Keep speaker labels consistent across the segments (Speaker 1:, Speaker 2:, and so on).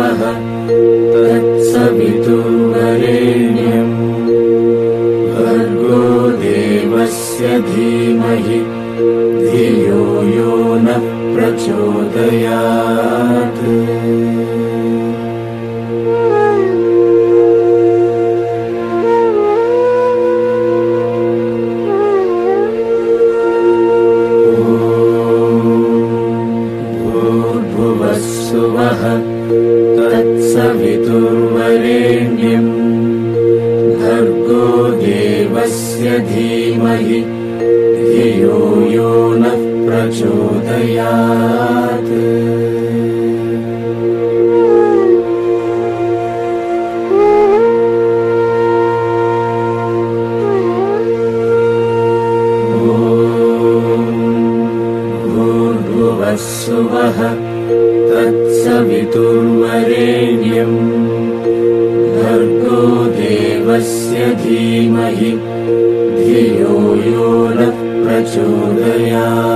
Speaker 1: भूर्भुवस्सुवः तत्सवितुर्वरेण्यम् भर्गो देवस्य धीमहि धियो यो नः प्रचोदयात् तत्सवितुर्वरेण्यम् भर्गो देवस्य धीमहि धियो यो नः प्रचोदयात्। भूर्भुवस्सुवः तत्सवितुर्वरेण्यम् धीमहि धियो यो नः प्रचोदयात्।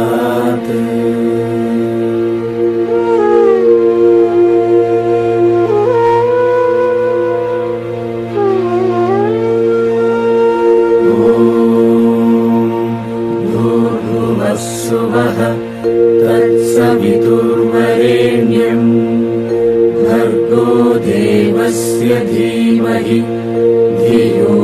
Speaker 1: भूर्भुवस्सुवः तत्सवितुर्वरेण्यम् भर्गो देवस्य धीमहि धियो यो नः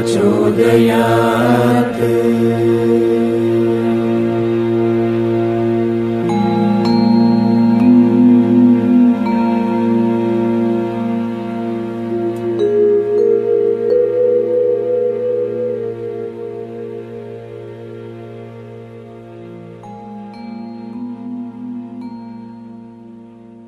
Speaker 1: प्रचोदयात्।